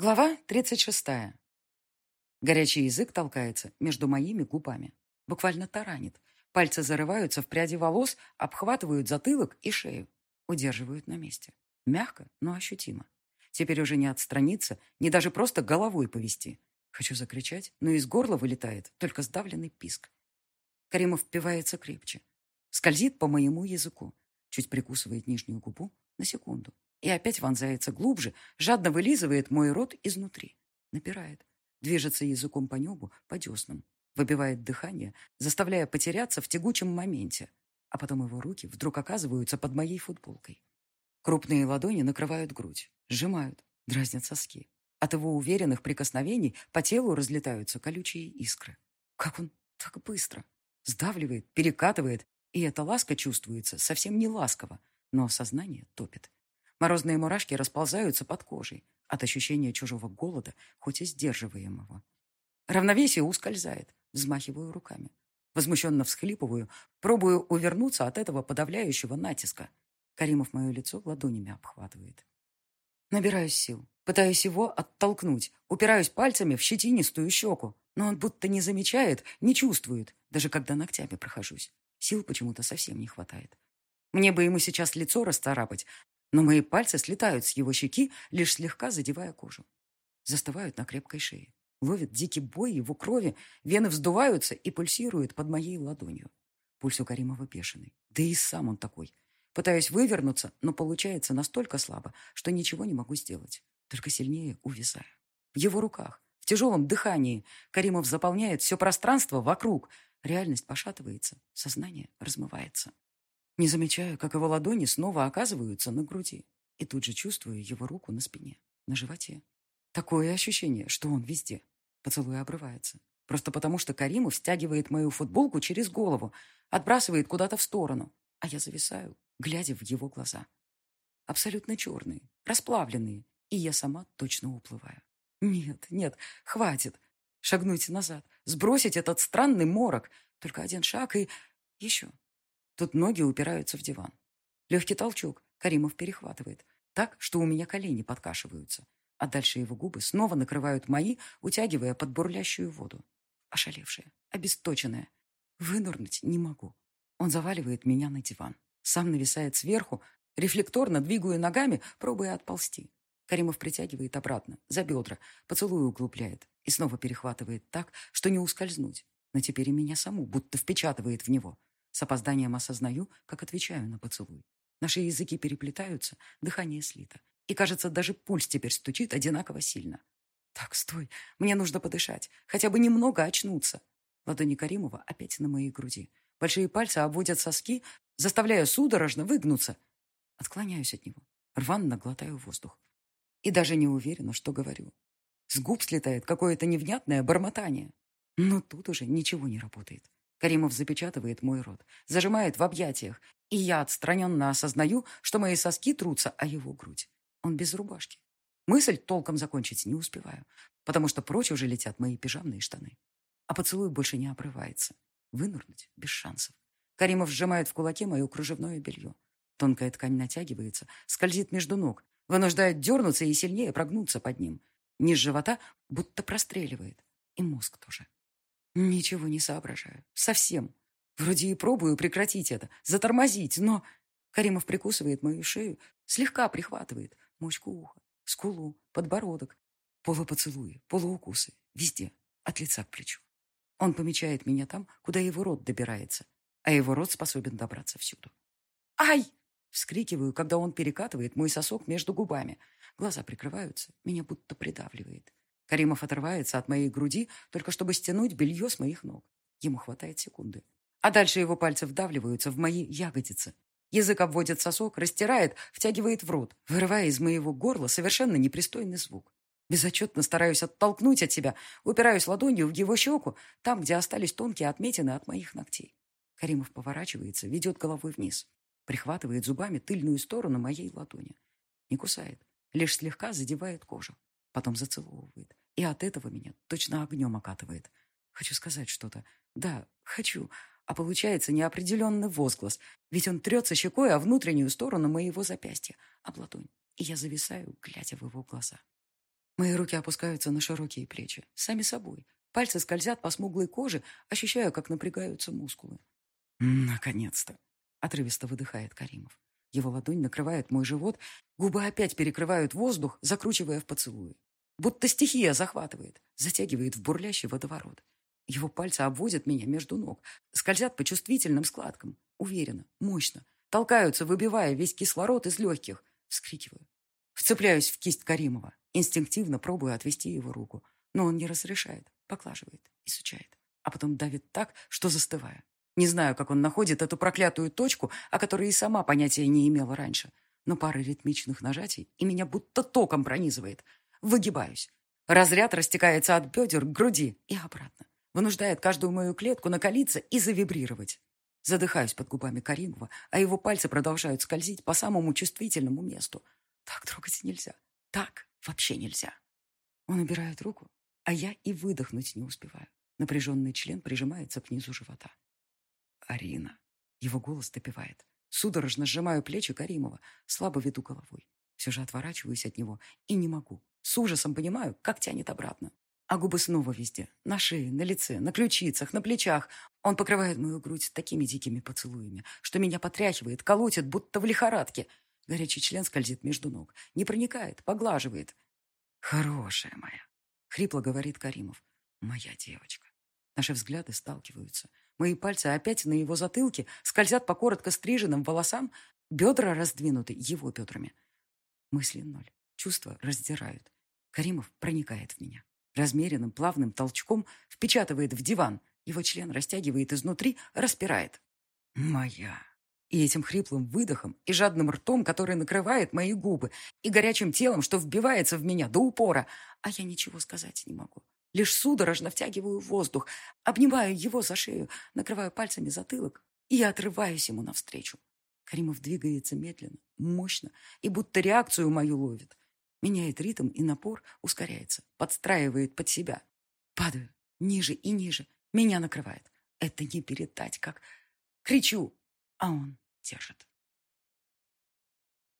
Глава 36. Горячий язык толкается между моими губами. Буквально таранит. Пальцы зарываются в пряди волос, обхватывают затылок и шею. Удерживают на месте. Мягко, но ощутимо. Теперь уже не отстраниться, не даже просто головой повести. Хочу закричать, но из горла вылетает только сдавленный писк. Каримов впивается крепче. Скользит по моему языку. Чуть прикусывает нижнюю губу на секунду и опять вонзается глубже, жадно вылизывает мой рот изнутри. Напирает. Движется языком по небу, по деснам. Выбивает дыхание, заставляя потеряться в тягучем моменте. А потом его руки вдруг оказываются под моей футболкой. Крупные ладони накрывают грудь, сжимают, дразнят соски. От его уверенных прикосновений по телу разлетаются колючие искры. Как он так быстро? Сдавливает, перекатывает, и эта ласка чувствуется совсем не ласково, но сознание топит. Морозные мурашки расползаются под кожей от ощущения чужого голода, хоть и сдерживаемого. Равновесие ускользает, взмахиваю руками. Возмущенно всхлипываю, пробую увернуться от этого подавляющего натиска. Каримов мое лицо ладонями обхватывает. Набираюсь сил, пытаюсь его оттолкнуть, упираюсь пальцами в щетинистую щеку, но он будто не замечает, не чувствует, даже когда ногтями прохожусь. Сил почему-то совсем не хватает. Мне бы ему сейчас лицо расцарапать, но мои пальцы слетают с его щеки, лишь слегка задевая кожу. Застывают на крепкой шее. Ловит дикий бой его крови, вены вздуваются и пульсируют под моей ладонью. Пульс у Каримова бешеный. Да и сам он такой. Пытаюсь вывернуться, но получается настолько слабо, что ничего не могу сделать. Только сильнее увязаю. В его руках, тяжелом дыхании, Каримов заполняет все пространство вокруг. Реальность пошатывается, сознание размывается. Не замечаю, как его ладони снова оказываются на груди. И тут же чувствую его руку на спине, на животе. Такое ощущение, что он везде. Поцелуй обрывается. Просто потому, что Каримов стягивает мою футболку через голову, отбрасывает куда-то в сторону, а я зависаю, глядя в его глаза. Абсолютно черные, расплавленные, и я сама точно уплываю. Нет, нет, хватит. Шагнуть назад, сбросить этот странный морок. Только один шаг и... Еще, Тут ноги упираются в диван. Легкий толчок. Каримов перехватывает. Так, что у меня колени подкашиваются. А дальше его губы снова накрывают мои, утягивая под бурлящую воду. Ошалевшая, обесточенная. Вынырнуть не могу. Он заваливает меня на диван. Сам нависает сверху, рефлекторно двигаю ногами, пробуя отползти. Каримов притягивает обратно, за бедра, поцелуй углубляет и снова перехватывает так, что не ускользнуть. Но теперь и меня саму будто впечатывает в него. С опозданием осознаю, как отвечаю на поцелуй. Наши языки переплетаются, дыхание слито. И, кажется, даже пульс теперь стучит одинаково сильно. Так, стой, мне нужно подышать, хотя бы немного очнуться. Ладони Каримова опять на моей груди. Большие пальцы обводят соски, заставляя судорожно выгнуться. Отклоняюсь от него, рванно глотаю воздух. И даже не уверена, что говорю. С губ слетает какое-то невнятное бормотание. Но тут уже ничего не работает. Каримов запечатывает мой рот, зажимает в объятиях, и я отстраненно осознаю, что мои соски трутся о его грудь. Он без рубашки. Мысль толком закончить не успеваю, потому что прочь уже летят мои пижамные штаны. А поцелуй больше не обрывается. Вынырнуть без шансов. Каримов сжимает в кулаке мое кружевное белье. Тонкая ткань натягивается, скользит между ног, вынуждает дернуться и сильнее прогнуться под ним. Низ живота будто простреливает. И мозг тоже. Ничего не соображаю. Совсем. Вроде и пробую прекратить это, затормозить, но... Каримов прикусывает мою шею, слегка прихватывает мочку уха, скулу, подбородок. Полупоцелуи, полуукусы, везде, от лица к плечу. Он помечает меня там, куда его рот добирается, а его рот способен добраться всюду. «Ай!» — вскрикиваю, когда он перекатывает мой сосок между губами. Глаза прикрываются, меня будто придавливает. Каримов отрывается от моей груди, только чтобы стянуть белье с моих ног. Ему хватает секунды. А дальше его пальцы вдавливаются в мои ягодицы. Язык обводит сосок, растирает, втягивает в рот, вырывая из моего горла совершенно непристойный звук. Безотчетно стараюсь оттолкнуть от себя, упираюсь ладонью в его щеку, там, где остались тонкие отметины от моих ногтей. Каримов поворачивается, ведет головой вниз, прихватывает зубами тыльную сторону моей ладони. Не кусает, лишь слегка задевает кожу потом зацеловывает. И от этого меня точно огнем окатывает. Хочу сказать что-то. Да, хочу. А получается неопределенный возглас, ведь он трется щекой о внутреннюю сторону моего запястья, об ладонь. И я зависаю, глядя в его глаза. Мои руки опускаются на широкие плечи, сами собой. Пальцы скользят по смуглой коже, ощущаю, как напрягаются мускулы. «Наконец-то!» — отрывисто выдыхает Каримов. Его ладонь накрывает мой живот, губы опять перекрывают воздух, закручивая в поцелуи. Будто стихия захватывает, затягивает в бурлящий водоворот. Его пальцы обводят меня между ног, скользят по чувствительным складкам. Уверенно, мощно. Толкаются, выбивая весь кислород из легких. Вскрикиваю. Вцепляюсь в кисть Каримова. Инстинктивно пробую отвести его руку. Но он не разрешает, поклаживает, изучает. А потом давит так, что застываю. Не знаю, как он находит эту проклятую точку, о которой и сама понятия не имела раньше. Но пары ритмичных нажатий, и меня будто током пронизывает. Выгибаюсь. Разряд растекается от бедер к груди и обратно. Вынуждает каждую мою клетку накалиться и завибрировать. Задыхаюсь под губами Каримова, а его пальцы продолжают скользить по самому чувствительному месту. Так трогать нельзя. Так вообще нельзя. Он убирает руку, а я и выдохнуть не успеваю. Напряженный член прижимается к низу живота. «Арина!» Его голос допивает. Судорожно сжимаю плечи Каримова, слабо веду головой. Все же отворачиваюсь от него и не могу. С ужасом понимаю, как тянет обратно. А губы снова везде. На шее, на лице, на ключицах, на плечах. Он покрывает мою грудь такими дикими поцелуями, что меня потряхивает, колотит, будто в лихорадке. Горячий член скользит между ног. Не проникает, поглаживает. «Хорошая моя», — хрипло говорит Каримов. «Моя девочка». Наши взгляды сталкиваются. Мои пальцы опять на его затылке скользят по коротко стриженным волосам, бедра раздвинуты его бедрами. Мысли ноль, чувства раздирают. Каримов проникает в меня. Размеренным, плавным толчком впечатывает в диван. Его член растягивает изнутри, распирает. «Моя!» И этим хриплым выдохом, и жадным ртом, который накрывает мои губы, и горячим телом, что вбивается в меня до упора. А я ничего сказать не могу. Лишь судорожно втягиваю воздух, обнимаю его за шею, накрываю пальцами затылок и отрываюсь ему навстречу. Каримов двигается медленно, мощно и будто реакцию мою ловит. Меняет ритм и напор, ускоряется, подстраивает под себя. Падаю ниже и ниже. Меня накрывает. Это не передать, как... Кричу, а он держит.